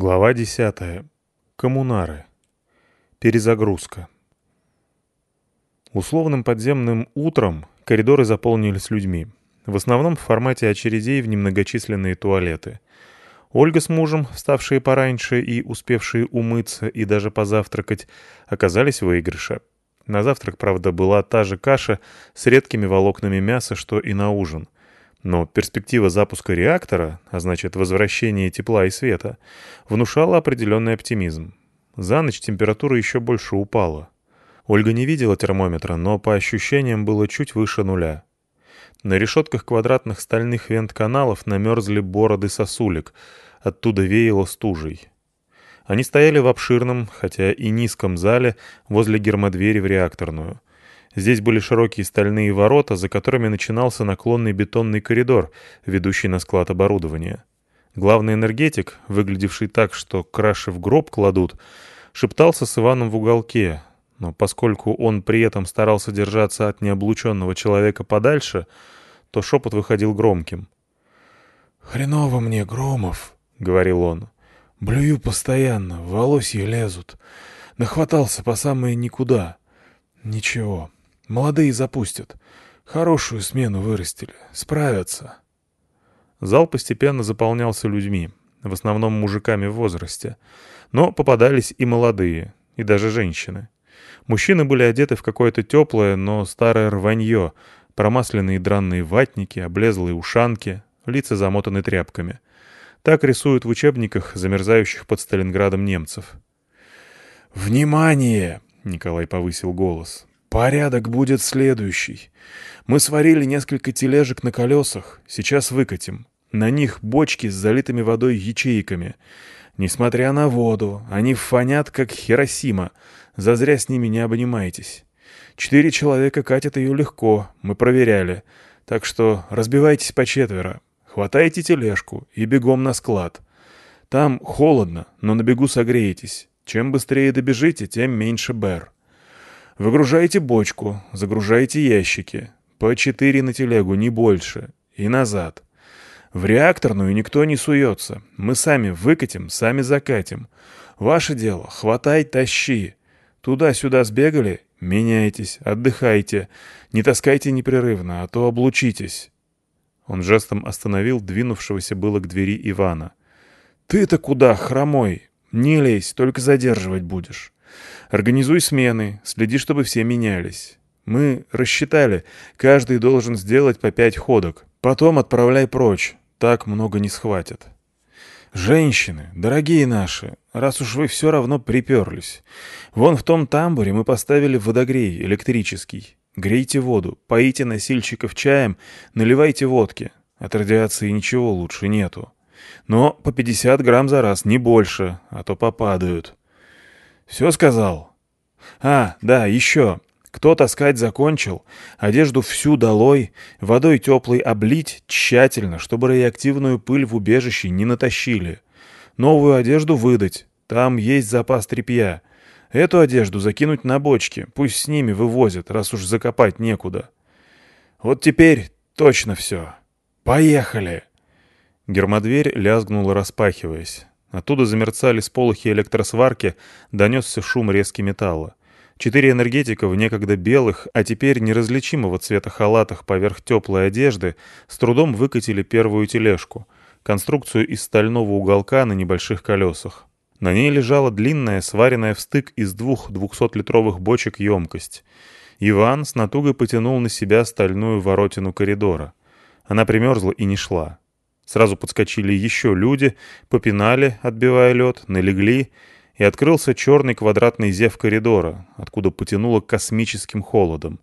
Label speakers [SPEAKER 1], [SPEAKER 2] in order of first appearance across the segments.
[SPEAKER 1] Глава 10. Коммунары. Перезагрузка. Условным подземным утром коридоры заполнились людьми. В основном в формате очередей в немногочисленные туалеты. Ольга с мужем, вставшие пораньше и успевшие умыться и даже позавтракать, оказались в выигрыше. На завтрак, правда, была та же каша с редкими волокнами мяса, что и на ужин — но перспектива запуска реактора, а значит возвращение тепла и света, внушала определенный оптимизм. За ночь температура еще больше упала. Ольга не видела термометра, но по ощущениям было чуть выше нуля. На решетках квадратных стальных вент-каналов намерзли бороды сосулек, оттуда веяло стужей. Они стояли в обширном, хотя и низком зале, возле гермодвери в реакторную — Здесь были широкие стальные ворота, за которыми начинался наклонный бетонный коридор, ведущий на склад оборудования. Главный энергетик, выглядевший так, что краши в гроб кладут, шептался с Иваном в уголке, но поскольку он при этом старался держаться от необлученного человека подальше, то шепот выходил громким.
[SPEAKER 2] «Хреново мне, Громов», — говорил он. «Блюю постоянно, волосья лезут. Нахватался по самое никуда. Ничего, Молодые запустят. Хорошую смену вырастили. Справятся.
[SPEAKER 1] Зал постепенно заполнялся людьми, в основном мужиками в возрасте. Но попадались и молодые, и даже женщины. Мужчины были одеты в какое-то теплое, но старое рванье, промасленные дранные ватники, облезлые ушанки, лица замотаны тряпками. Так рисуют в учебниках замерзающих под Сталинградом немцев.
[SPEAKER 2] «Внимание!» — Николай повысил голос. Порядок будет следующий. Мы сварили несколько тележек на колесах, сейчас выкатим. На них бочки с залитыми водой ячейками. Несмотря на воду, они фонят, как Хиросима. Зазря с ними не обнимайтесь. Четыре человека катят ее легко, мы проверяли. Так что разбивайтесь по четверо. Хватайте тележку и бегом на склад. Там холодно, но на бегу согреетесь. Чем быстрее добежите, тем меньше бэр. Выгружаете бочку, загружаете ящики. По четыре на телегу, не больше. И назад. В реакторную никто не суется. Мы сами выкатим, сами закатим. Ваше дело — хватай, тащи. Туда-сюда сбегали — меняйтесь, отдыхайте. Не таскайте непрерывно, а то облучитесь.
[SPEAKER 1] Он жестом остановил двинувшегося было к двери Ивана.
[SPEAKER 2] «Ты-то куда, хромой? Не лезь, только задерживать будешь». Организуй смены, следи, чтобы все менялись. Мы рассчитали, каждый должен сделать по пять ходок. Потом отправляй прочь, так много не схватят. Женщины, дорогие наши, раз уж вы все равно приперлись. Вон в том тамбуре мы поставили водогрей электрический. Грейте воду, поите носильщиков чаем, наливайте водки. От радиации ничего лучше нету. Но по 50 грамм за раз, не больше, а то попадают. «Все сказал?» «А, да, еще. Кто таскать закончил, одежду всю долой, водой теплой облить тщательно, чтобы реактивную пыль в убежище не натащили. Новую одежду выдать, там есть запас тряпья. Эту одежду закинуть на бочки, пусть с ними вывозят, раз уж закопать некуда. Вот теперь точно все. Поехали!»
[SPEAKER 1] Гермодверь лязгнула, распахиваясь. Оттуда замерцали сполохи электросварки, донесся шум резки металла. Четыре энергетика в некогда белых, а теперь неразличимого цвета халатах поверх теплой одежды с трудом выкатили первую тележку, конструкцию из стального уголка на небольших колесах. На ней лежала длинная, сваренная в стык из двух двухсотлитровых бочек емкость. Иван с натугой потянул на себя стальную воротину коридора. Она примерзла и не шла. Сразу подскочили еще люди, попинали, отбивая лед, налегли, и открылся черный квадратный зев коридора, откуда потянуло космическим холодом.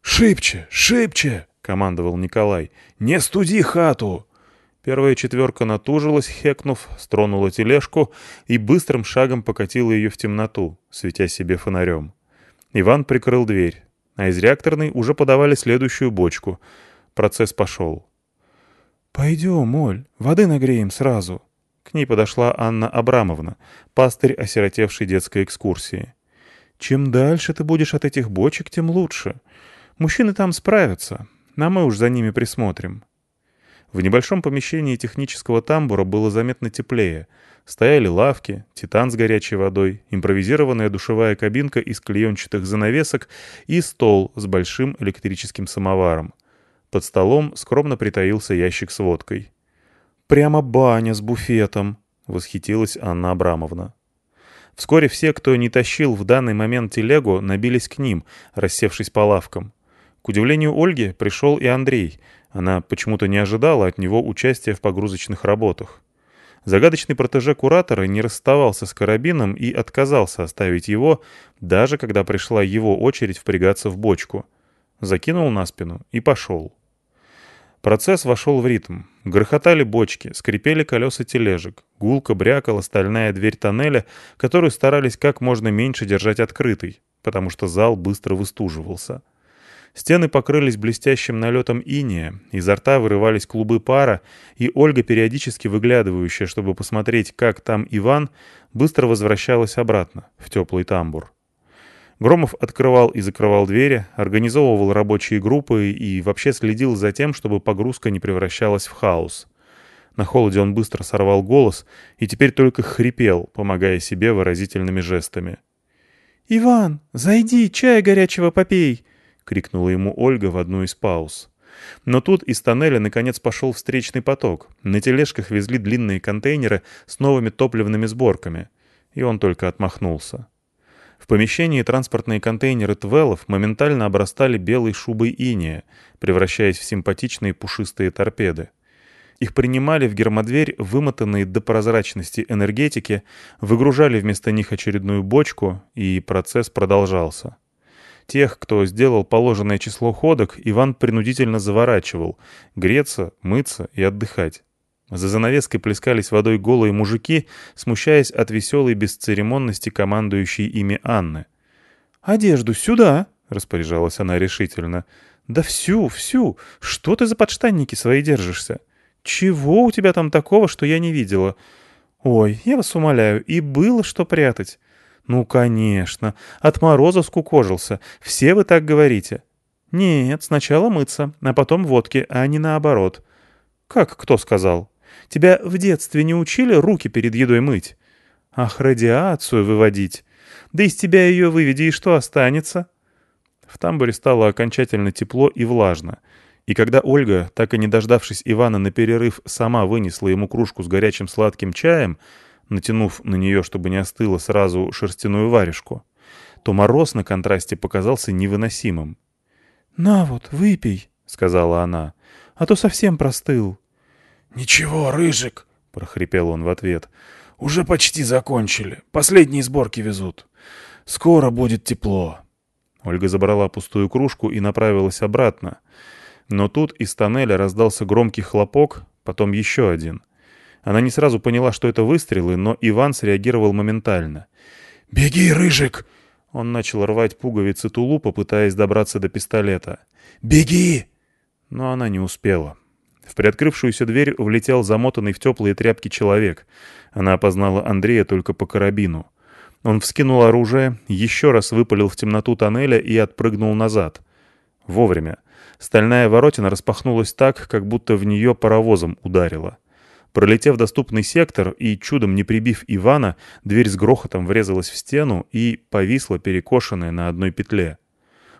[SPEAKER 2] «Шибче! Шибче!» — командовал Николай. «Не студи хату!»
[SPEAKER 1] Первая четверка натужилась, хекнув, стронула тележку и быстрым шагом покатила ее в темноту, светя себе фонарем. Иван прикрыл дверь, а из реакторной уже подавали следующую бочку. Процесс пошел.
[SPEAKER 2] «Пойдем, Оль, воды нагреем сразу».
[SPEAKER 1] К ней подошла Анна Абрамовна, пастырь осиротевшей детской экскурсии.
[SPEAKER 2] «Чем дальше ты будешь от этих бочек, тем лучше. Мужчины там справятся, а мы уж за ними присмотрим».
[SPEAKER 1] В небольшом помещении технического тамбура было заметно теплее. Стояли лавки, титан с горячей водой, импровизированная душевая кабинка из клеенчатых занавесок и стол с большим электрическим самоваром. Под столом скромно притаился ящик с водкой. «Прямо баня с буфетом!» — восхитилась Анна Абрамовна. Вскоре все, кто не тащил в данный момент телегу, набились к ним, рассевшись по лавкам. К удивлению Ольги пришел и Андрей — она почему-то не ожидала от него участия в погрузочных работах. Загадочный протеже куратора не расставался с карабином и отказался оставить его, даже когда пришла его очередь впрягаться в бочку. Закинул на спину и пошел. Процесс вошел в ритм. Грохотали бочки, скрипели колеса тележек, гулко брякала стальная дверь тоннеля, которую старались как можно меньше держать открытой, потому что зал быстро выстуживался. Стены покрылись блестящим налетом иния, изо рта вырывались клубы пара, и Ольга, периодически выглядывающая, чтобы посмотреть, как там Иван, быстро возвращалась обратно, в теплый тамбур. Громов открывал и закрывал двери, организовывал рабочие группы и вообще следил за тем, чтобы погрузка не превращалась в хаос. На холоде он быстро сорвал голос и теперь только хрипел, помогая себе выразительными жестами. «Иван, зайди, чая горячего попей!» — крикнула ему Ольга в одну из пауз. Но тут из тоннеля наконец пошел встречный поток. На тележках везли длинные контейнеры с новыми топливными сборками. И он только отмахнулся. В помещении транспортные контейнеры Твелов моментально обрастали белой шубой иния, превращаясь в симпатичные пушистые торпеды. Их принимали в гермодверь вымотанные до прозрачности энергетики, выгружали вместо них очередную бочку, и процесс продолжался. Тех, кто сделал положенное число ходок, Иван принудительно заворачивал — греться, мыться и отдыхать. За занавеской плескались водой голые мужики, смущаясь от веселой бесцеремонности командующей ими Анны. «Одежду сюда!» — распоряжалась она решительно. «Да всю, всю! Что ты за подштанники свои держишься? Чего у тебя там такого, что я не видела? Ой, я вас умоляю, и было что прятать. «Ну, конечно. От мороза скукожился. Все вы так говорите». «Нет, сначала мыться, а потом водки, а не наоборот». «Как кто сказал? Тебя в детстве не учили руки перед едой мыть?» «Ах, радиацию выводить. Да из тебя ее выведи, и что останется?» В тамбуре стало окончательно тепло и влажно. И когда Ольга, так и не дождавшись Ивана на перерыв, сама вынесла ему кружку с горячим сладким чаем, натянув на нее, чтобы не остыло сразу шерстяную варежку, то мороз на контрасте показался невыносимым. «На вот, выпей», — сказала она, — «а то совсем простыл».
[SPEAKER 2] «Ничего, Рыжик», — прохрипел он в ответ, — «уже почти закончили. Последние сборки везут. Скоро будет тепло».
[SPEAKER 1] Ольга забрала пустую кружку и направилась обратно. Но тут из тоннеля раздался громкий хлопок, потом еще один — она не сразу поняла, что это выстрелы, но Иван среагировал моментально.
[SPEAKER 2] «Беги, Рыжик!»
[SPEAKER 1] Он начал рвать пуговицы тулупа, пытаясь добраться до пистолета.
[SPEAKER 2] «Беги!»
[SPEAKER 1] Но она не успела. В приоткрывшуюся дверь влетел замотанный в теплые тряпки человек. Она опознала Андрея только по карабину. Он вскинул оружие, еще раз выпалил в темноту тоннеля и отпрыгнул назад. Вовремя. Стальная воротина распахнулась так, как будто в нее паровозом ударило. Пролетев доступный сектор и чудом не прибив Ивана, дверь с грохотом врезалась в стену и повисла перекошенная на одной петле.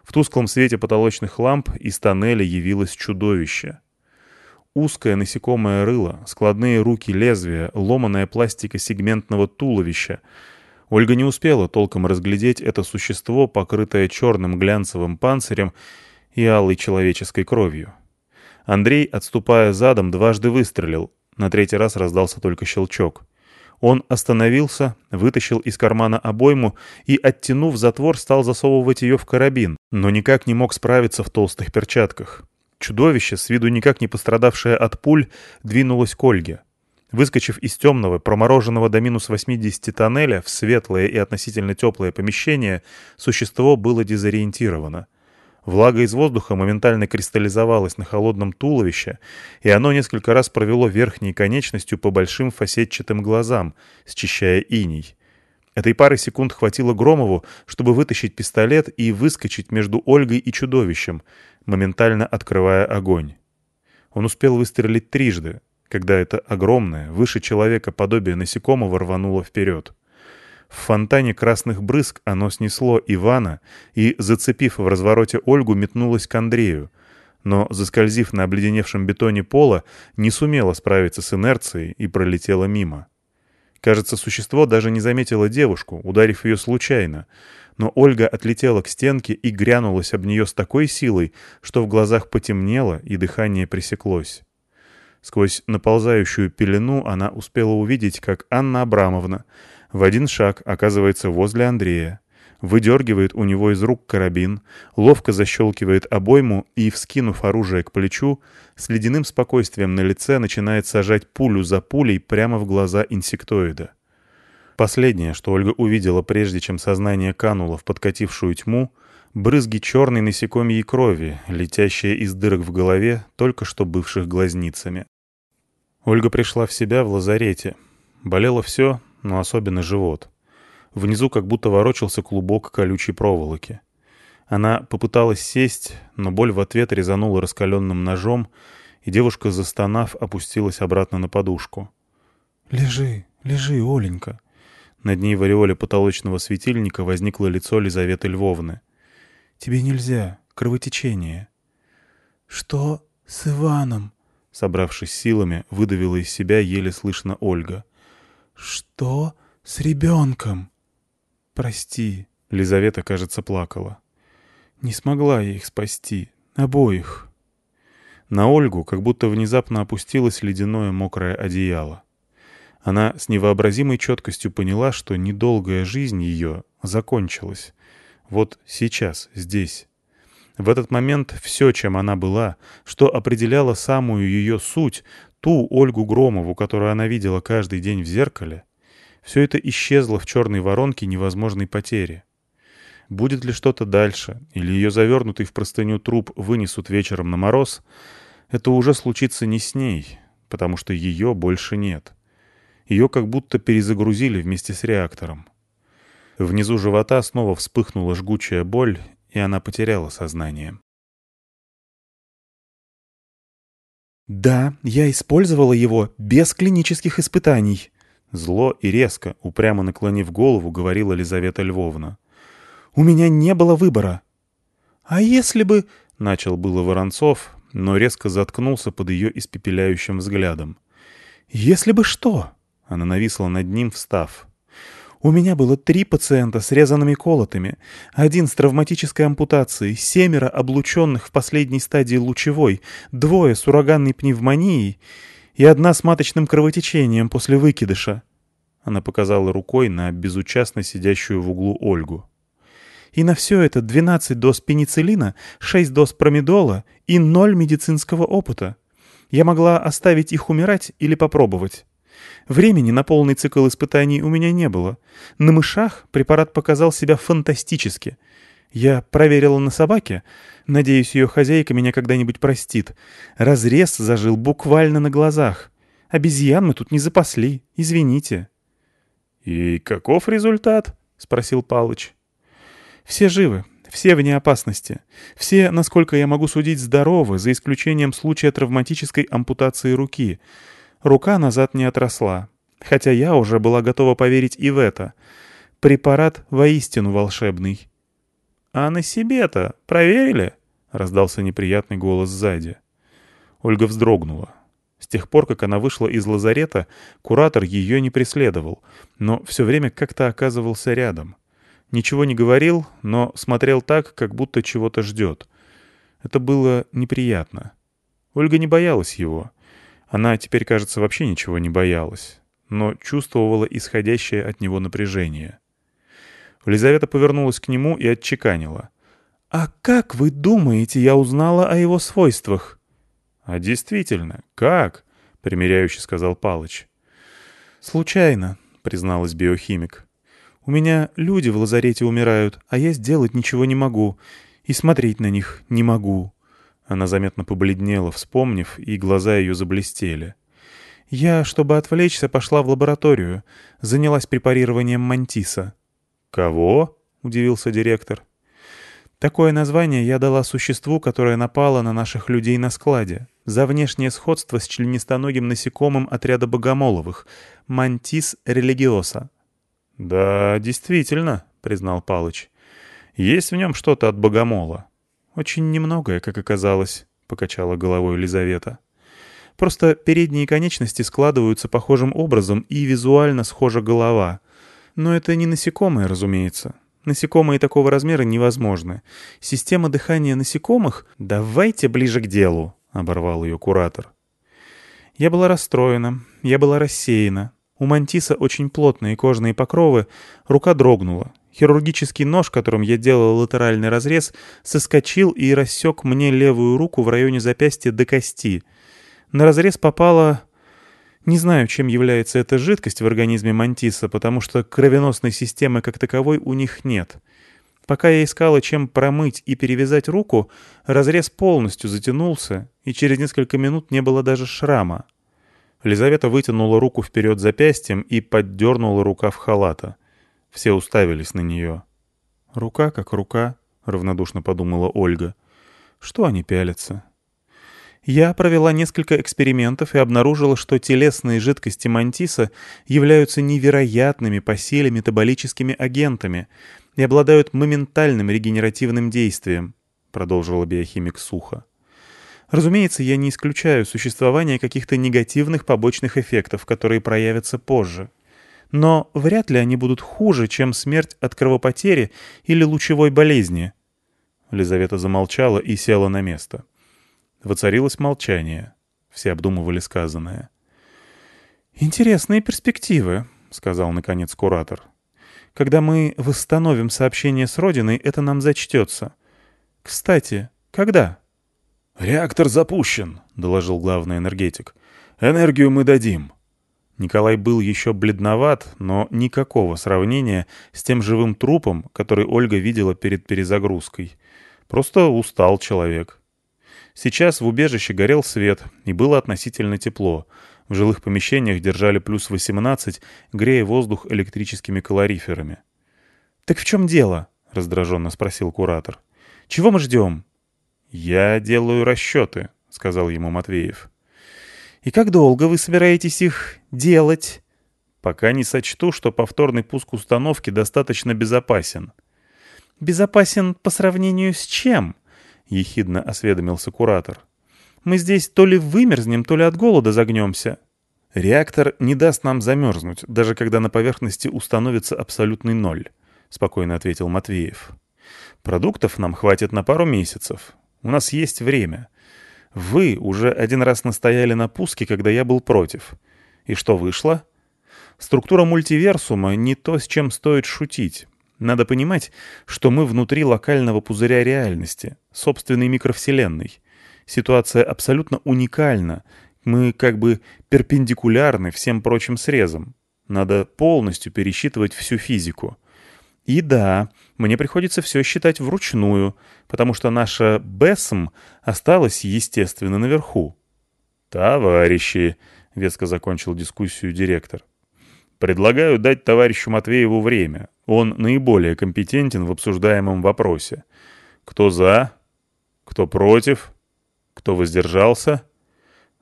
[SPEAKER 1] В тусклом свете потолочных ламп из тоннеля явилось чудовище. Узкое насекомое рыло, складные руки лезвия, ломаная пластика сегментного туловища. Ольга не успела толком разглядеть это существо, покрытое черным глянцевым панцирем и алой человеческой кровью. Андрей, отступая задом, дважды выстрелил, на третий раз раздался только щелчок. Он остановился, вытащил из кармана обойму и, оттянув затвор, стал засовывать ее в карабин, но никак не мог справиться в толстых перчатках. Чудовище, с виду никак не пострадавшее от пуль, двинулось к Ольге. Выскочив из темного, промороженного до минус 80 тоннеля в светлое и относительно теплое помещение, существо было дезориентировано. Влага из воздуха моментально кристаллизовалась на холодном туловище, и оно несколько раз провело верхней конечностью по большим фасетчатым глазам, счищая иней. Этой пары секунд хватило Громову, чтобы вытащить пистолет и выскочить между Ольгой и чудовищем, моментально открывая огонь. Он успел выстрелить трижды, когда это огромное, выше человека подобие насекомого рвануло вперед. В фонтане красных брызг оно снесло Ивана и, зацепив в развороте Ольгу, метнулось к Андрею, но, заскользив на обледеневшем бетоне пола, не сумело справиться с инерцией и пролетело мимо. Кажется, существо даже не заметило девушку, ударив ее случайно, но Ольга отлетела к стенке и грянулась об нее с такой силой, что в глазах потемнело и дыхание пресеклось. Сквозь наползающую пелену она успела увидеть, как Анна Абрамовна в один шаг оказывается возле Андрея, выдергивает у него из рук карабин, ловко защелкивает обойму и, вскинув оружие к плечу, с ледяным спокойствием на лице начинает сажать пулю за пулей прямо в глаза инсектоида. Последнее, что Ольга увидела, прежде чем сознание кануло в подкатившую тьму, брызги черной насекомьей крови, летящие из дырок в голове, только что бывших глазницами. Ольга пришла в себя в лазарете. Болело все, но особенно живот. Внизу как будто ворочался клубок колючей проволоки. Она попыталась сесть, но боль в ответ резанула раскаленным ножом, и девушка, застонав, опустилась обратно на подушку.
[SPEAKER 3] «Лежи, лежи, Оленька».
[SPEAKER 1] Над ней в ореоле потолочного светильника возникло лицо Лизаветы Львовны.
[SPEAKER 3] «Тебе нельзя, кровотечение».
[SPEAKER 2] «Что с Иваном?»
[SPEAKER 1] Собравшись силами, выдавила из себя еле слышно Ольга.
[SPEAKER 2] «Что с ребенком?»
[SPEAKER 1] «Прости», — Лизавета, кажется, плакала. «Не смогла я их спасти. Обоих». На Ольгу как будто внезапно опустилось ледяное мокрое одеяло. Она с невообразимой четкостью поняла, что недолгая жизнь ее закончилась. Вот сейчас, здесь. В этот момент все, чем она была, что определяло самую ее суть, ту Ольгу Громову, которую она видела каждый день в зеркале, все это исчезло в черной воронке невозможной потери. Будет ли что-то дальше, или ее завернутый в простыню труп вынесут вечером на мороз, это уже случится не с ней, потому что ее больше нет. Ее как будто перезагрузили вместе с реактором. Внизу живота снова вспыхнула жгучая боль, и она потеряла сознание.
[SPEAKER 3] «Да, я использовала его без клинических испытаний», —
[SPEAKER 1] зло и резко, упрямо наклонив голову, говорила Лизавета Львовна.
[SPEAKER 3] «У меня не было выбора».
[SPEAKER 2] «А если бы...»
[SPEAKER 1] — начал было Воронцов, но резко заткнулся под ее испепеляющим взглядом.
[SPEAKER 3] «Если бы что?» — она нависла над ним, встав. У меня было три пациента с резанными колотами, один с травматической ампутацией, семеро облученных в последней стадии лучевой, двое с ураганной пневмонией и одна с маточным кровотечением после выкидыша.
[SPEAKER 1] Она показала рукой на безучастно сидящую в углу Ольгу.
[SPEAKER 3] И на все это 12 доз пенициллина, 6 доз промедола и ноль медицинского опыта. Я могла оставить их умирать или попробовать. Времени на полный цикл испытаний у меня не было. На мышах препарат показал себя фантастически. Я проверила на собаке. Надеюсь, ее хозяйка меня когда-нибудь простит. Разрез зажил буквально на глазах. Обезьян мы тут не запасли. Извините.
[SPEAKER 1] — И каков результат? — спросил Палыч.
[SPEAKER 3] — Все живы. Все вне опасности. Все, насколько я могу судить, здоровы, за исключением случая травматической ампутации руки — Рука назад не отросла. Хотя я уже была готова поверить и в это. Препарат воистину волшебный.
[SPEAKER 1] «А на себе-то проверили?» — раздался неприятный голос сзади. Ольга вздрогнула. С тех пор, как она вышла из лазарета, куратор ее не преследовал, но все время как-то оказывался рядом. Ничего не говорил, но смотрел так, как будто чего-то ждет. Это было неприятно. Ольга не боялась его — она теперь, кажется, вообще ничего не боялась, но чувствовала исходящее от него напряжение. Лизавета повернулась к нему и отчеканила.
[SPEAKER 3] «А как вы думаете, я узнала о его свойствах?»
[SPEAKER 1] «А действительно, как?» — примиряюще сказал Палыч.
[SPEAKER 3] «Случайно», — призналась биохимик. «У меня люди в лазарете умирают, а я сделать ничего не могу, и смотреть на них не могу.
[SPEAKER 1] Она заметно побледнела, вспомнив, и глаза ее заблестели.
[SPEAKER 3] «Я, чтобы отвлечься, пошла в лабораторию. Занялась препарированием мантиса».
[SPEAKER 1] «Кого?» — удивился директор.
[SPEAKER 3] Такое название я дала существу, которое напало на наших людей на складе, за внешнее сходство с членистоногим насекомым отряда богомоловых — мантис религиоса.
[SPEAKER 1] «Да, действительно», — признал Палыч. «Есть в нем что-то от богомола».
[SPEAKER 3] «Очень немногое, как оказалось», — покачала головой Елизавета. «Просто передние конечности складываются похожим образом и визуально схожа голова. Но это не насекомые, разумеется. Насекомые такого размера невозможны. Система дыхания насекомых... Давайте ближе к делу, — оборвал ее куратор. Я была расстроена, я была рассеяна. У мантиса очень плотные кожные покровы, рука дрогнула. Хирургический нож, которым я делал латеральный разрез, соскочил и рассек мне левую руку в районе запястья до кости. На разрез попала не знаю, чем является эта жидкость в организме мантиса, потому что кровеносной системы как таковой у них нет. Пока я искала, чем промыть и перевязать руку, разрез полностью затянулся, и через несколько минут не было даже шрама. Лизавета вытянула руку вперед запястьем и поддернула рукав халата. Все уставились на нее. «Рука как рука», — равнодушно подумала Ольга. «Что они пялятся?» Я провела несколько экспериментов и обнаружила, что телесные жидкости мантиса являются невероятными по силе метаболическими агентами и обладают моментальным регенеративным действием, продолжила биохимик сухо. Разумеется, я не исключаю существование каких-то негативных побочных эффектов, которые проявятся позже. Но вряд ли они будут хуже, чем смерть от кровопотери или лучевой болезни.
[SPEAKER 1] Лизавета замолчала и села на место. Воцарилось молчание. Все обдумывали сказанное.
[SPEAKER 3] «Интересные перспективы», — сказал наконец куратор. «Когда мы восстановим сообщение с Родиной, это нам зачтется. Кстати, когда?»
[SPEAKER 2] «Реактор запущен», — доложил главный энергетик. «Энергию мы дадим».
[SPEAKER 1] Николай был еще бледноват, но никакого сравнения с тем живым трупом, который Ольга видела перед перезагрузкой. Просто устал человек. Сейчас в убежище горел свет, и было относительно тепло. В жилых помещениях держали плюс 18, грея воздух электрическими калориферами.
[SPEAKER 3] «Так в чем дело?» — раздраженно спросил куратор. «Чего мы ждем?»
[SPEAKER 1] «Я делаю расчеты», — сказал ему Матвеев.
[SPEAKER 3] «И как долго вы собираетесь их делать?»
[SPEAKER 1] «Пока не сочту, что повторный пуск установки достаточно безопасен».
[SPEAKER 3] «Безопасен по сравнению с чем?» — ехидно осведомился куратор. «Мы здесь то ли вымерзнем, то ли от голода загнемся».
[SPEAKER 1] «Реактор не даст нам замерзнуть, даже когда на поверхности установится абсолютный ноль», — спокойно ответил Матвеев. «Продуктов нам хватит на пару месяцев. У нас есть время. Вы уже один раз настояли на пуске, когда я был против. И что вышло?» Структура мультиверсума не то, с чем стоит шутить. Надо понимать, что мы внутри локального пузыря реальности, собственной микровселенной. Ситуация абсолютно уникальна. Мы как бы перпендикулярны всем прочим срезам. Надо полностью пересчитывать всю физику. И да, мне приходится все считать вручную, потому что наша БЭСМ осталась, естественно, наверху. «Товарищи», — веско закончил дискуссию директор, — «предлагаю дать товарищу Матвееву время, он наиболее компетентен в обсуждаемом вопросе. Кто за? Кто против? Кто воздержался?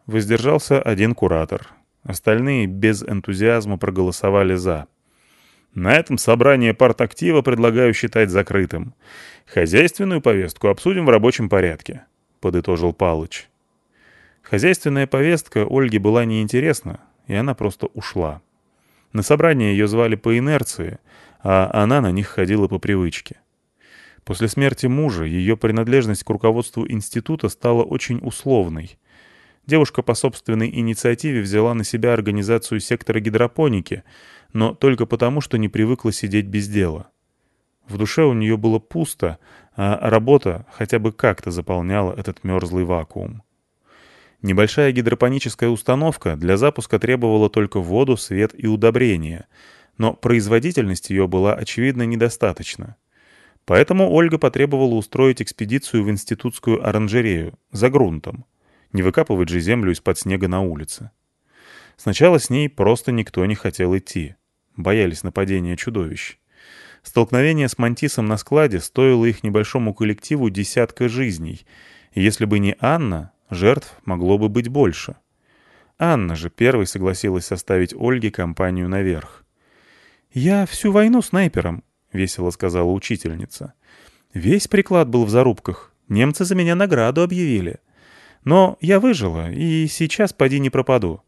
[SPEAKER 1] Воздержался один куратор. Остальные без энтузиазма проголосовали «за». На этом собрание партактива предлагаю считать закрытым. Хозяйственную повестку обсудим в рабочем порядке», — подытожил Палыч. Хозяйственная повестка Ольге была неинтересна, и она просто ушла. На собрание ее звали по инерции — а она на них ходила по привычке. После смерти мужа ее принадлежность к руководству института стала очень условной. Девушка по собственной инициативе взяла на себя организацию сектора гидропоники, но только потому, что не привыкла сидеть без дела. В душе у нее было пусто, а работа хотя бы как-то заполняла этот мерзлый вакуум. Небольшая гидропоническая установка для запуска требовала только воду, свет и удобрения — но производительность ее была, очевидно, недостаточна. Поэтому Ольга потребовала устроить экспедицию в институтскую оранжерею, за грунтом. Не выкапывать же землю из-под снега на улице. Сначала с ней просто никто не хотел идти. Боялись нападения чудовищ. Столкновение с Мантисом на складе стоило их небольшому коллективу десятка жизней, и если бы не Анна, жертв могло бы быть больше. Анна же первой согласилась составить Ольге компанию наверх. «Я всю войну снайпером», — весело сказала учительница. «Весь приклад был в зарубках. Немцы за меня награду объявили. Но я выжила, и сейчас поди не пропаду».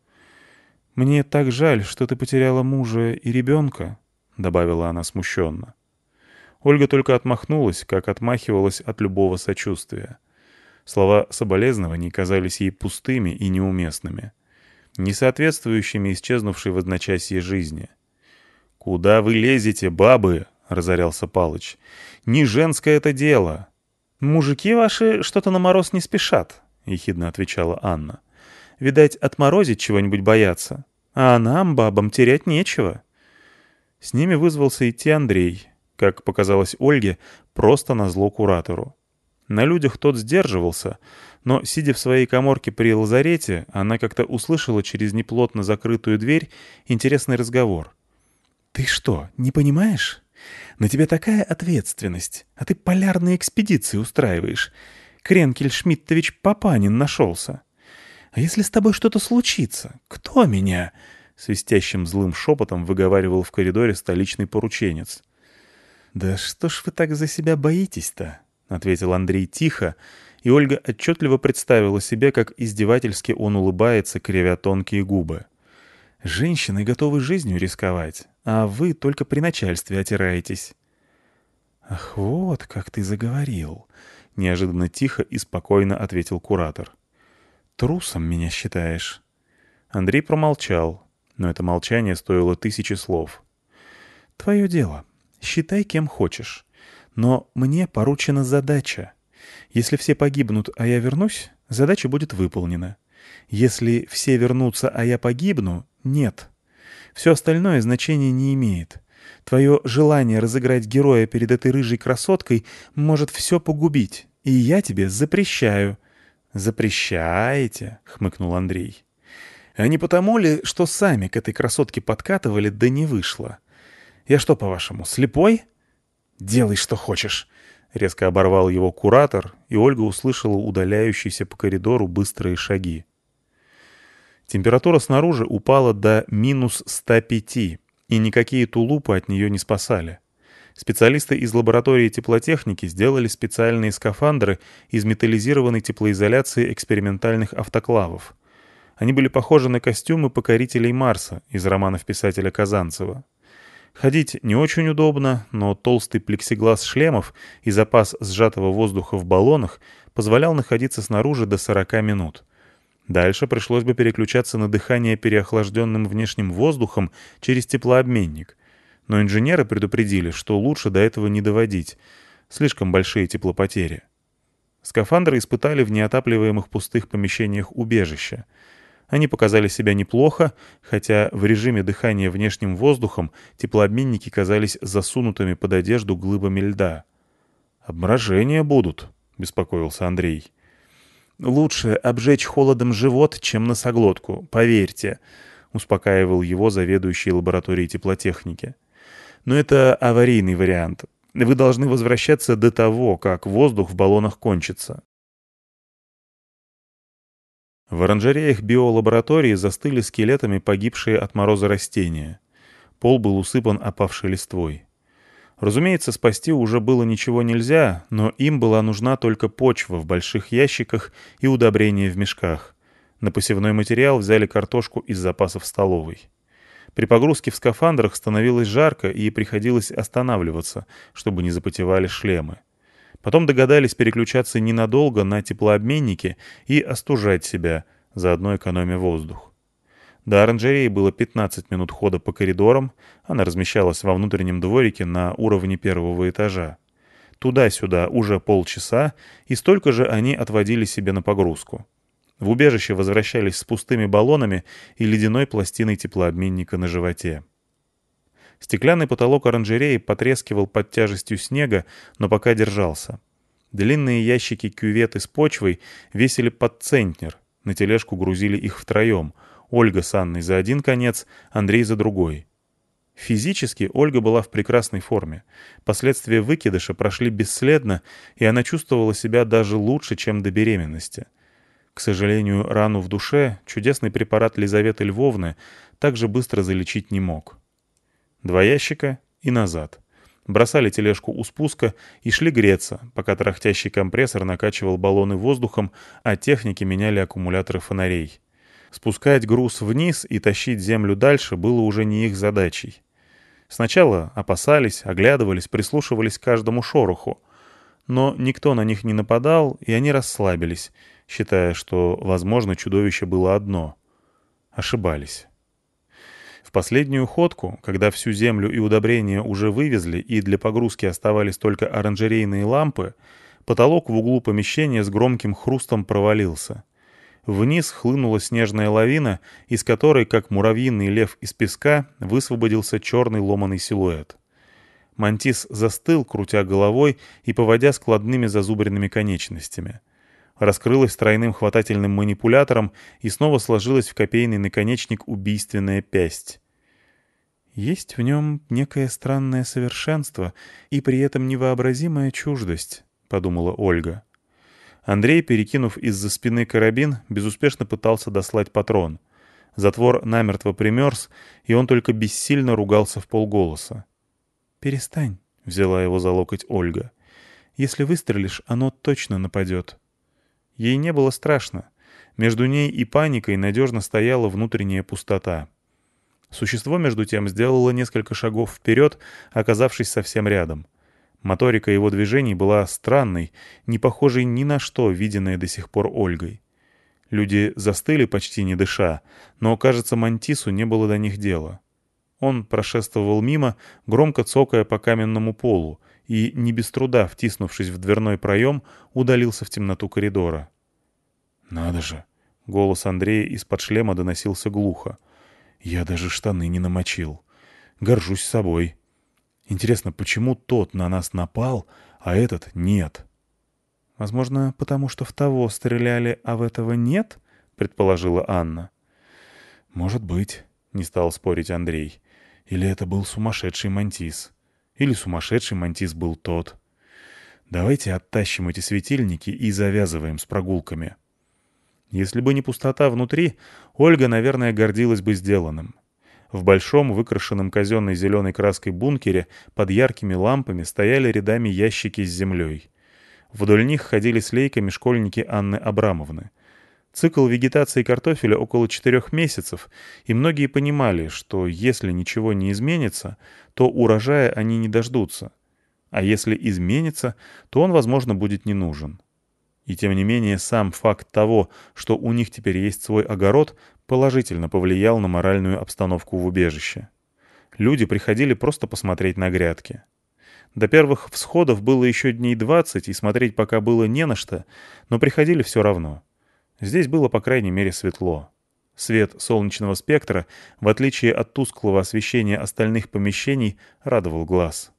[SPEAKER 1] «Мне так жаль, что ты потеряла мужа и ребенка», — добавила она смущенно. Ольга только отмахнулась, как отмахивалась от любого сочувствия. Слова соболезнований казались ей пустыми и неуместными, несоответствующими исчезнувшей в одночасье жизни. «Куда вы лезете, бабы?» — разорялся Палыч. «Не женское это дело!» «Мужики ваши что-то на мороз не спешат», — ехидно отвечала Анна. «Видать, отморозить чего-нибудь боятся. А нам, бабам, терять нечего». С ними вызвался идти Андрей, как показалось Ольге, просто на зло куратору. На людях тот сдерживался, но, сидя в своей коморке при лазарете, она как-то услышала через неплотно закрытую дверь интересный разговор. «Ты что, не понимаешь? На тебя такая ответственность, а ты полярные экспедиции устраиваешь. Кренкель Шмидтович Папанин нашелся. А если с тобой что-то случится, кто меня?» свистящим злым шепотом выговаривал в коридоре столичный порученец. «Да что ж вы так за себя боитесь-то?» — ответил Андрей тихо, и Ольга отчетливо представила себе, как издевательски он улыбается, кривя тонкие губы. «Женщины готовы жизнью рисковать, а вы только при начальстве отираетесь». «Ах, вот как ты заговорил!» — неожиданно тихо и спокойно ответил куратор. «Трусом меня считаешь?» Андрей промолчал, но это молчание стоило тысячи слов. «Твое дело. Считай, кем хочешь. Но мне поручена задача. Если все погибнут, а я вернусь, задача будет выполнена. Если все вернутся, а я погибну, нет. Все остальное значения не имеет. Твое желание разыграть героя перед этой рыжей красоткой может все погубить, и я тебе запрещаю». «Запрещаете?» — хмыкнул Андрей. А не потому ли, что сами к этой красотке подкатывали, да не вышло? Я что, по-вашему, слепой? Делай, что хочешь. Резко оборвал его куратор, и Ольга услышала удаляющиеся по коридору быстрые шаги. Температура снаружи упала до минус 105, и никакие тулупы от нее не спасали. Специалисты из лаборатории теплотехники сделали специальные скафандры из металлизированной теплоизоляции экспериментальных автоклавов. Они были похожи на костюмы покорителей Марса из романов писателя Казанцева. Ходить не очень удобно, но толстый плексиглаз шлемов и запас сжатого воздуха в баллонах позволял находиться снаружи до 40 минут. Дальше пришлось бы переключаться на дыхание переохлажденным внешним воздухом через теплообменник. Но инженеры предупредили, что лучше до этого не доводить. Слишком большие теплопотери. Скафандры испытали в неотапливаемых пустых помещениях убежища — они показали себя неплохо, хотя в режиме дыхания внешним воздухом теплообменники казались засунутыми под одежду глыбами льда. «Обморожения будут», — беспокоился Андрей. «Лучше обжечь холодом живот, чем носоглотку, поверьте», — успокаивал его заведующий лабораторией теплотехники. «Но это аварийный вариант. Вы должны возвращаться до того, как воздух в баллонах кончится. В оранжереях биолаборатории застыли скелетами погибшие от мороза растения. Пол был усыпан опавшей листвой. Разумеется, спасти уже было ничего нельзя, но им была нужна только почва в больших ящиках и удобрения в мешках. На посевной материал взяли картошку из запасов столовой. При погрузке в скафандрах становилось жарко и приходилось останавливаться, чтобы не запотевали шлемы. Потом догадались переключаться ненадолго на теплообменники и остужать себя, заодно экономя воздух. До оранжереи было 15 минут хода по коридорам, она размещалась во внутреннем дворике на уровне первого этажа. Туда-сюда уже полчаса, и столько же они отводили себе на погрузку. В убежище возвращались с пустыми баллонами и ледяной пластиной теплообменника на животе. Стеклянный потолок оранжереи потрескивал под тяжестью снега, но пока держался. Длинные ящики кюветы с почвой весили под центнер. На тележку грузили их втроем. Ольга с Анной за один конец, Андрей за другой. Физически Ольга была в прекрасной форме. Последствия выкидыша прошли бесследно, и она чувствовала себя даже лучше, чем до беременности. К сожалению, рану в душе чудесный препарат Лизаветы Львовны также быстро залечить не мог. Два ящика и назад. Бросали тележку у спуска и шли греться, пока трахтящий компрессор накачивал баллоны воздухом, а техники меняли аккумуляторы фонарей. Спускать груз вниз и тащить землю дальше было уже не их задачей. Сначала опасались, оглядывались, прислушивались к каждому шороху. Но никто на них не нападал, и они расслабились, считая, что, возможно, чудовище было одно. Ошибались. В последнюю ходку, когда всю землю и удобрения уже вывезли и для погрузки оставались только оранжерейные лампы, потолок в углу помещения с громким хрустом провалился. Вниз хлынула снежная лавина, из которой, как муравьиный лев из песка, высвободился черный ломаный силуэт. Мантис застыл, крутя головой и поводя складными зазубренными конечностями. Раскрылась тройным хватательным манипулятором и снова сложилась в копейный наконечник убийственная пясть. «Есть в нем некое странное совершенство и при этом невообразимая чуждость», — подумала Ольга. Андрей, перекинув из-за спины карабин, безуспешно пытался дослать патрон. Затвор намертво примерз, и он только бессильно ругался в полголоса. «Перестань», — взяла его за локоть Ольга. «Если выстрелишь, оно точно нападет». Ей не было страшно. Между ней и паникой надежно стояла внутренняя пустота. Существо, между тем, сделало несколько шагов вперед, оказавшись совсем рядом. Моторика его движений была странной, не похожей ни на что, виденной до сих пор Ольгой. Люди застыли, почти не дыша, но, кажется, Мантису не было до них дела. Он прошествовал мимо, громко цокая по каменному полу, и, не без труда втиснувшись в дверной проем, удалился в темноту коридора. «Надо же!» — голос Андрея из-под шлема доносился глухо. «Я даже штаны не намочил. Горжусь собой». Интересно, почему тот на нас напал, а этот нет? Возможно, потому что в того стреляли, а в этого нет? Предположила Анна. Может быть, не стал спорить Андрей. Или это был сумасшедший мантис. Или сумасшедший мантис был тот. Давайте оттащим эти светильники и завязываем с прогулками. Если бы не пустота внутри, Ольга, наверное, гордилась бы сделанным. В большом, выкрашенном казенной зеленой краской бункере под яркими лампами стояли рядами ящики с землей. Вдоль них ходили с лейками школьники Анны Абрамовны. Цикл вегетации картофеля около четырех месяцев, и многие понимали, что если ничего не изменится, то урожая они не дождутся. А если изменится, то он, возможно, будет не нужен. И тем не менее, сам факт того, что у них теперь есть свой огород, положительно повлиял на моральную обстановку в убежище. Люди приходили просто посмотреть на грядки. До первых всходов было еще дней двадцать, и смотреть пока было не на что, но приходили все равно. Здесь было, по крайней мере, светло. Свет солнечного спектра, в отличие от тусклого освещения остальных помещений, радовал глаз.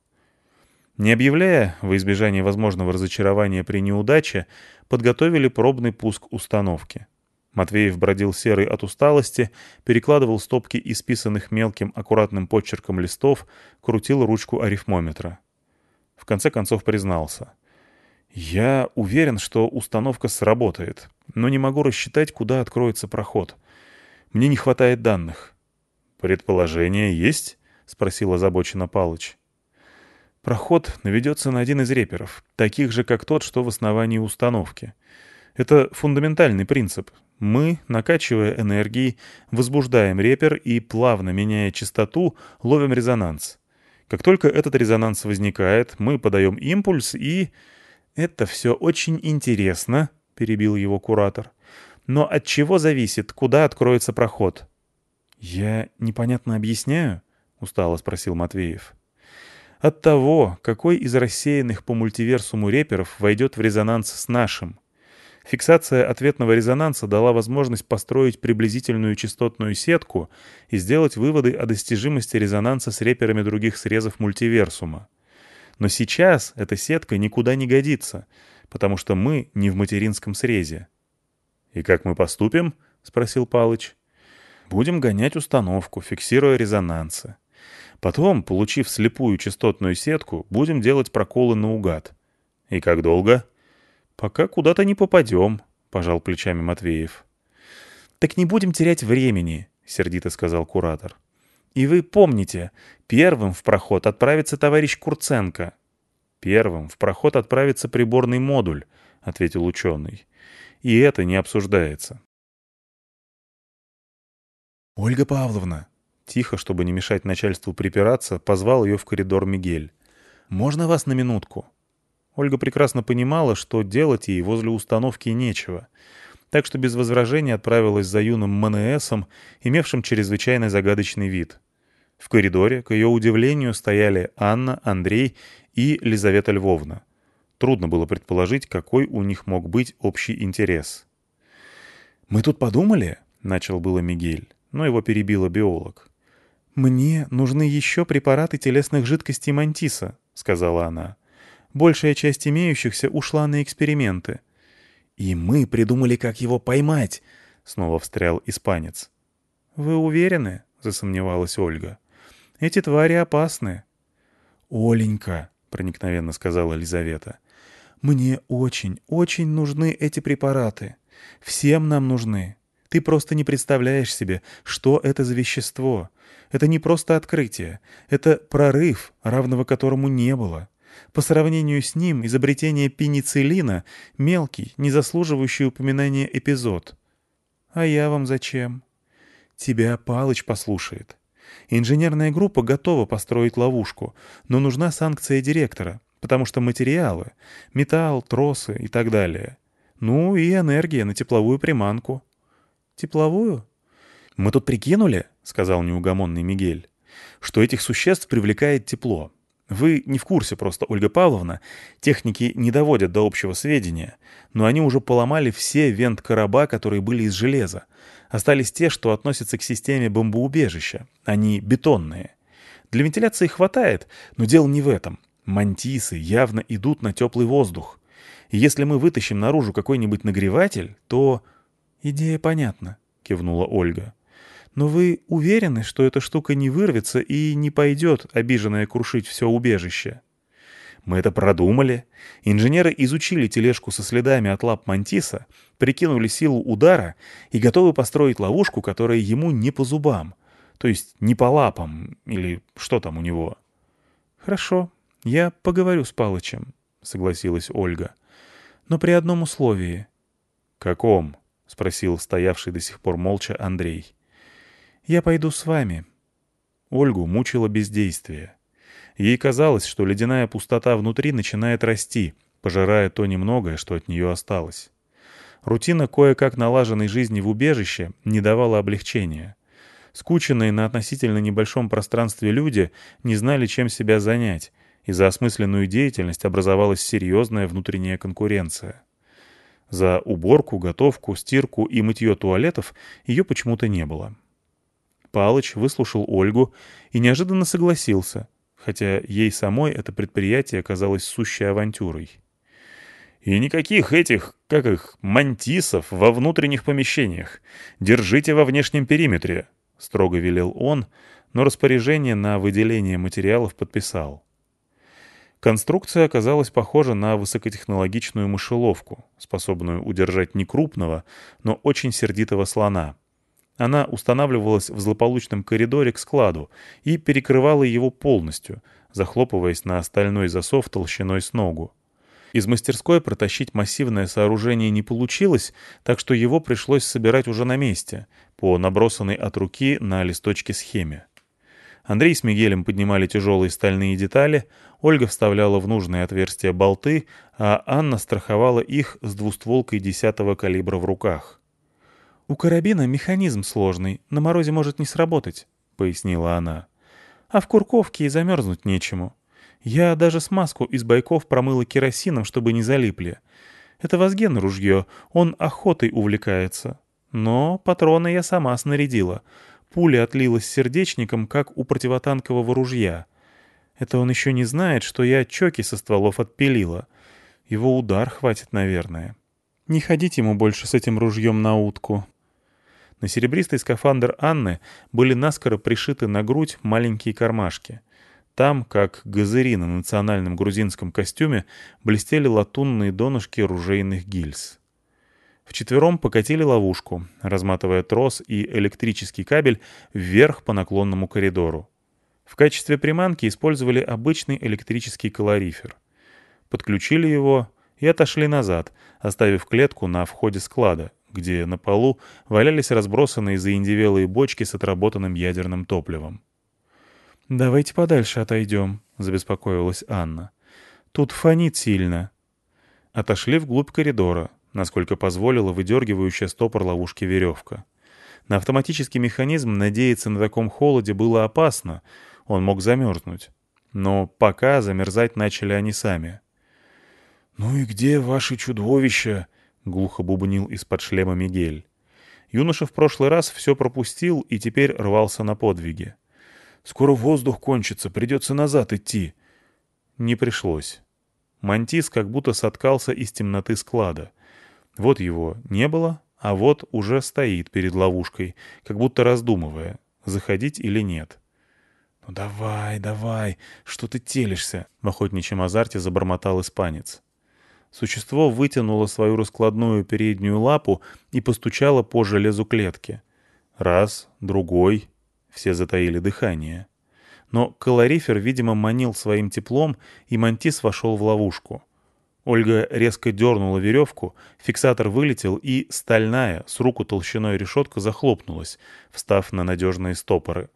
[SPEAKER 1] Не объявляя, во избежание возможного разочарования при неудаче, подготовили пробный пуск установки. Матвеев бродил серый от усталости, перекладывал стопки исписанных мелким аккуратным почерком листов, крутил ручку арифмометра. В конце концов признался. «Я уверен, что установка сработает, но не могу рассчитать, куда откроется проход. Мне не хватает данных». «Предположение есть?» — спросил озабоченно Палыч. Проход наведется на один из реперов, таких же, как тот, что в основании установки. Это фундаментальный принцип. Мы, накачивая энергией, возбуждаем репер и, плавно меняя частоту, ловим резонанс. Как только этот резонанс возникает, мы подаем импульс и... «Это все очень интересно», — перебил его куратор. «Но от чего зависит, куда откроется проход?» «Я непонятно объясняю?» — устало спросил Матвеев. От того, какой из рассеянных по мультиверсуму реперов войдет в резонанс с нашим. Фиксация ответного резонанса дала возможность построить приблизительную частотную сетку и сделать выводы о достижимости резонанса с реперами других срезов мультиверсума. Но сейчас эта сетка никуда не годится, потому что мы не в материнском срезе. «И как мы поступим?» — спросил Палыч. «Будем гонять установку, фиксируя резонансы. Потом, получив слепую частотную сетку, будем делать проколы наугад. И как долго? Пока куда-то не попадем, пожал плечами Матвеев. Так не будем терять времени, сердито сказал куратор. И вы помните, первым в проход отправится товарищ Курценко. Первым в проход отправится приборный модуль, ответил ученый. И это не обсуждается.
[SPEAKER 3] «Ольга Павловна!»
[SPEAKER 1] Тихо, чтобы не мешать начальству припираться, позвал ее в коридор Мигель. «Можно вас на минутку?» Ольга прекрасно понимала, что делать ей возле установки нечего, так что без возражений отправилась за юным МНСом, имевшим чрезвычайно загадочный вид. В коридоре, к ее удивлению, стояли Анна, Андрей и Лизавета Львовна. Трудно было предположить, какой у них мог быть общий интерес.
[SPEAKER 3] «Мы тут подумали», —
[SPEAKER 1] начал было Мигель но его перебила биолог.
[SPEAKER 3] «Мне нужны еще препараты телесных жидкостей Мантиса», — сказала она. «Большая часть имеющихся ушла на эксперименты». «И мы придумали, как его поймать», — снова встрял испанец.
[SPEAKER 1] «Вы уверены?» — засомневалась Ольга. «Эти твари опасны».
[SPEAKER 3] «Оленька», — проникновенно сказала Елизавета, — «мне очень, очень нужны эти препараты. Всем нам нужны. Ты просто не представляешь себе, что это за вещество. Это не просто открытие. Это прорыв, равного которому не было. По сравнению с ним изобретение пенициллина — мелкий, не заслуживающий упоминания эпизод. А я вам зачем? Тебя Палыч послушает. Инженерная группа готова построить ловушку, но нужна санкция директора, потому что материалы — металл, тросы и так далее. Ну и энергия на тепловую приманку.
[SPEAKER 1] «Тепловую?»
[SPEAKER 3] «Мы тут прикинули», — сказал неугомонный Мигель, «что этих существ привлекает тепло. Вы не в курсе просто, Ольга Павловна. Техники не доводят до общего сведения, но они уже поломали все вент-короба, которые были из железа. Остались те, что относятся к системе бомбоубежища. Они бетонные. Для вентиляции хватает, но дело не в этом. Мантисы явно идут на теплый воздух. И если мы вытащим наружу какой-нибудь нагреватель, то «Идея понятна», — кивнула Ольга. «Но вы уверены, что эта штука не вырвется и не пойдет, обиженная крушить все убежище?»
[SPEAKER 1] Мы это продумали. Инженеры изучили тележку со следами от лап Мантиса, прикинули силу удара и готовы построить ловушку, которая ему не по зубам. То есть не по лапам, или что там у него.
[SPEAKER 3] «Хорошо, я поговорю с Палычем», — согласилась Ольга. «Но при одном условии».
[SPEAKER 1] «Каком?» — спросил стоявший до сих пор молча Андрей.
[SPEAKER 3] «Я пойду с вами».
[SPEAKER 1] Ольгу мучило бездействие. Ей казалось, что ледяная пустота внутри начинает расти, пожирая то немногое, что от нее осталось. Рутина кое-как налаженной жизни в убежище не давала облегчения. Скученные на относительно небольшом пространстве люди не знали, чем себя занять, и за осмысленную деятельность образовалась серьезная внутренняя конкуренция. За уборку, готовку, стирку и мытье туалетов ее почему-то не было. Палыч выслушал Ольгу и неожиданно согласился, хотя ей самой это предприятие оказалось сущей авантюрой. «И никаких этих, как их, мантисов во внутренних помещениях. Держите во внешнем периметре», — строго велел он, но распоряжение на выделение материалов подписал. Конструкция оказалась похожа на высокотехнологичную мышеловку, способную удержать не крупного, но очень сердитого слона. Она устанавливалась в злополучном коридоре к складу и перекрывала его полностью, захлопываясь на остальной засов толщиной с ногу. Из мастерской протащить массивное сооружение не получилось, так что его пришлось собирать уже на месте, по набросанной от руки на листочке схеме. Андрей с Мигелем поднимали тяжелые стальные детали, Ольга вставляла в нужные отверстия болты, а Анна страховала их с двустволкой десятого калибра в руках.
[SPEAKER 3] «У карабина механизм сложный, на морозе может не сработать», — пояснила она. «А в Курковке и замерзнуть нечему. Я даже смазку из бойков промыла керосином, чтобы не залипли. Это Возген ружье, он охотой увлекается. Но патроны я сама снарядила». Пуля отлилась сердечником, как у противотанкового ружья. Это он еще не знает, что я чоки со стволов отпилила. Его удар хватит, наверное. Не ходить ему больше с этим ружьем на утку.
[SPEAKER 1] На серебристый скафандр Анны были наскоро пришиты на грудь маленькие кармашки. Там, как газыри на национальном грузинском костюме, блестели латунные донышки ружейных гильз. Вчетвером покатили ловушку, разматывая трос и электрический кабель вверх по наклонному коридору. В качестве приманки использовали обычный электрический калорифер. Подключили его и отошли назад, оставив клетку на входе склада, где на полу валялись разбросанные заиндевелые бочки с отработанным ядерным топливом.
[SPEAKER 3] «Давайте подальше отойдем», — забеспокоилась Анна. «Тут фонит сильно».
[SPEAKER 1] Отошли вглубь коридора, насколько позволила выдергивающая стопор ловушки веревка. На автоматический механизм надеяться на таком холоде было опасно, он мог замерзнуть. Но пока замерзать начали они сами.
[SPEAKER 2] «Ну и где ваши чудовища?»
[SPEAKER 1] — глухо бубнил из-под шлема Мигель. Юноша в прошлый раз все пропустил и теперь рвался на подвиги.
[SPEAKER 2] «Скоро воздух кончится, придется назад идти».
[SPEAKER 1] Не пришлось. Мантис как будто соткался из темноты склада — вот его не было, а вот уже стоит перед ловушкой, как будто раздумывая, заходить или нет.
[SPEAKER 2] «Ну давай, давай, что ты телишься?»
[SPEAKER 1] — в охотничьем азарте забормотал испанец. Существо вытянуло свою раскладную переднюю лапу и постучало по железу клетки. Раз, другой. Все затаили дыхание. Но калорифер, видимо, манил своим теплом, и Мантис вошел в ловушку — Ольга резко дернула веревку, фиксатор вылетел, и стальная, с руку толщиной решетка захлопнулась, встав на надежные стопоры.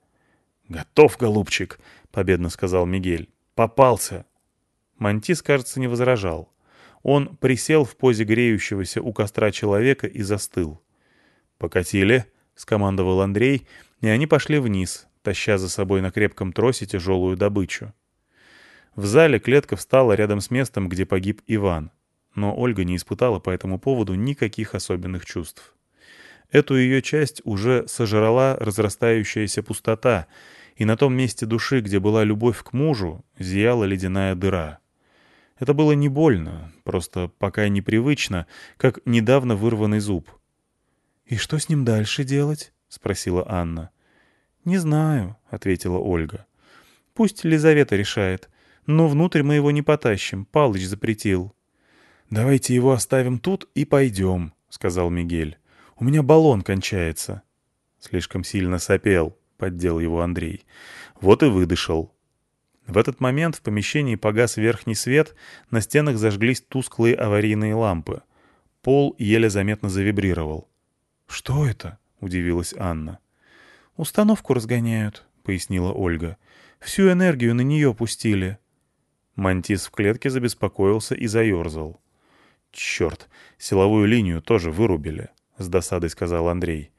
[SPEAKER 2] «Готов, голубчик!» — победно сказал Мигель. «Попался!»
[SPEAKER 1] Мантис, кажется, не возражал. Он присел в позе греющегося у костра человека и застыл. «Покатили!» — скомандовал Андрей, и они пошли вниз, таща за собой на крепком тросе тяжелую добычу. В зале клетка встала рядом с местом, где погиб Иван. Но Ольга не испытала по этому поводу никаких особенных чувств. Эту ее часть уже сожрала разрастающаяся пустота, и на том месте души, где была любовь к мужу, зияла ледяная дыра. Это было не больно, просто пока непривычно, как недавно вырванный зуб.
[SPEAKER 3] «И что с ним дальше делать?» — спросила Анна. «Не знаю», — ответила Ольга. «Пусть Лизавета решает. Но внутрь мы его не потащим, Палыч запретил.
[SPEAKER 2] «Давайте его оставим тут и пойдем», — сказал Мигель. «У меня баллон кончается».
[SPEAKER 1] Слишком сильно сопел, — поддел его Андрей. Вот и выдышал. В этот момент в помещении погас верхний свет, на стенах зажглись тусклые аварийные лампы. Пол еле заметно завибрировал.
[SPEAKER 3] «Что это?» — удивилась Анна.
[SPEAKER 1] «Установку разгоняют», — пояснила Ольга. «Всю энергию на нее пустили». Мантис в клетке забеспокоился и заерзал. «Черт, силовую линию тоже вырубили», — с досадой сказал Андрей.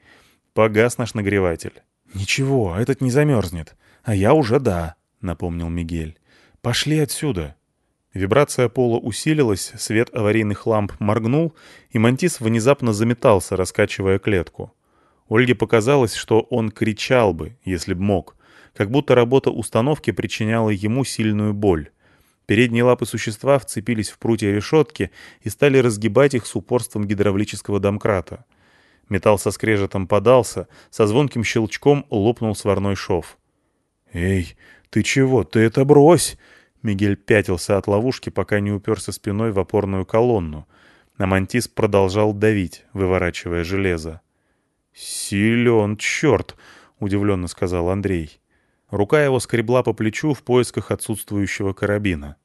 [SPEAKER 1] «Погас наш нагреватель».
[SPEAKER 2] «Ничего, этот не замерзнет. А я уже да», — напомнил Мигель. «Пошли отсюда».
[SPEAKER 1] Вибрация пола усилилась, свет аварийных ламп моргнул, и Мантис внезапно заметался, раскачивая клетку. Ольге показалось, что он кричал бы, если б мог, как будто работа установки причиняла ему сильную боль. Передние лапы существа вцепились в прутья решетки и стали разгибать их с упорством гидравлического домкрата. Металл со скрежетом подался, со звонким щелчком лопнул сварной шов.
[SPEAKER 2] «Эй, ты чего? Ты это брось!»
[SPEAKER 1] Мигель пятился от ловушки, пока не уперся спиной в опорную колонну. Амантис продолжал давить, выворачивая железо. «Силен, черт!» — удивленно сказал Андрей. Рука его скребла по плечу в поисках отсутствующего карабина.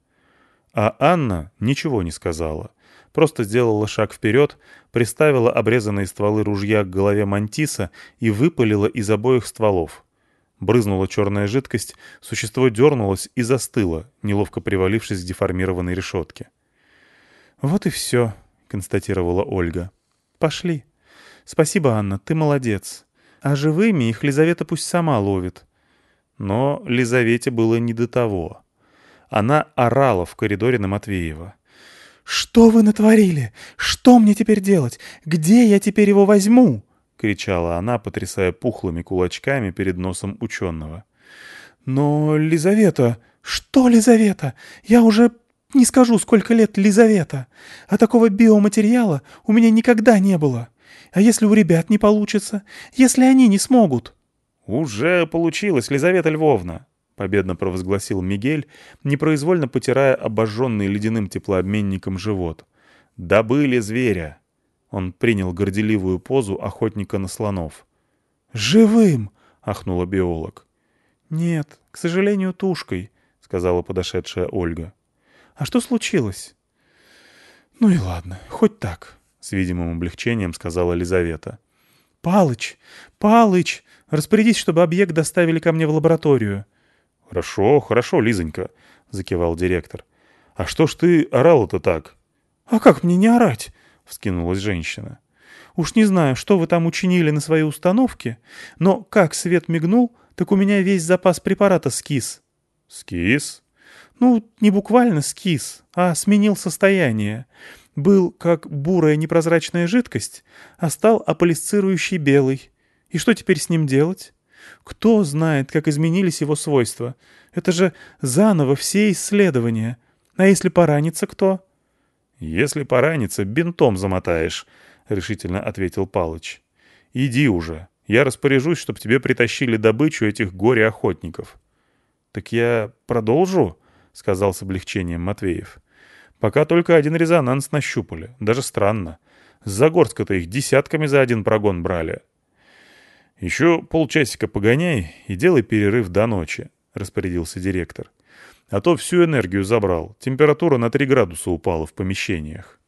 [SPEAKER 1] А Анна ничего не сказала. Просто сделала шаг вперед, приставила обрезанные стволы ружья к голове Мантиса и выпалила из обоих стволов. Брызнула черная жидкость, существо дернулось и застыло, неловко привалившись к деформированной решетке.
[SPEAKER 3] «Вот и все», — констатировала Ольга. «Пошли. Спасибо, Анна, ты молодец. А живыми их Лизавета пусть сама ловит.
[SPEAKER 1] Но Лизавете было не до того. Она орала в коридоре на Матвеева.
[SPEAKER 3] «Что вы натворили? Что мне теперь делать? Где я теперь его возьму?» — кричала она, потрясая пухлыми кулачками перед носом ученого. «Но Лизавета...» «Что Лизавета? Я уже не скажу, сколько лет Лизавета. А такого биоматериала у меня никогда не было. А если у ребят не получится? Если они не смогут?»
[SPEAKER 1] «Уже получилось, Лизавета Львовна!» — победно провозгласил Мигель, непроизвольно потирая обожженный ледяным теплообменником живот. «Добыли зверя!» Он принял горделивую позу охотника на слонов.
[SPEAKER 3] «Живым!»
[SPEAKER 1] — ахнула биолог.
[SPEAKER 3] «Нет, к сожалению, тушкой», — сказала подошедшая Ольга. «А что случилось?» «Ну и ладно, хоть так», — с видимым облегчением сказала Лизавета. «Палыч! Палыч! Распорядись, чтобы объект доставили ко мне в лабораторию».
[SPEAKER 1] «Хорошо, хорошо, Лизонька», — закивал директор. «А что ж ты орала-то так?»
[SPEAKER 3] «А как мне не орать?» — вскинулась женщина. «Уж не знаю, что вы там учинили на своей установке, но как свет мигнул, так у меня весь запас препарата скис».
[SPEAKER 1] «Скис?»
[SPEAKER 3] «Ну, не буквально скис, а сменил состояние. Был как бурая непрозрачная жидкость, а стал аполисцирующий белый. И что теперь с ним делать? Кто знает, как изменились его свойства? Это же заново все исследования. А если поранится кто?»
[SPEAKER 1] «Если поранится, бинтом замотаешь», — решительно ответил Палыч. «Иди уже. Я распоряжусь, чтобы тебе притащили добычу этих горе-охотников». «Так я продолжу?» — сказал с облегчением Матвеев. «Пока только один резонанс нащупали. Даже странно. С Загорска-то их десятками за один прогон брали». «Еще полчасика погоняй и делай перерыв до ночи», — распорядился директор. «А то всю энергию забрал. Температура на 3 градуса упала в помещениях».